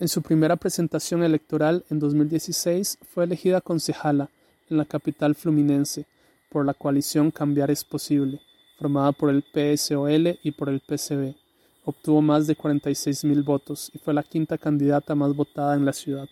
En su primera presentación electoral en 2016 fue elegida concejala en la capital fluminense por la coalición Cambiar es Posible, formada por el PSOL y por el PCB. Obtuvo más de 46 mil votos y fue la quinta candidata más votada en la ciudad.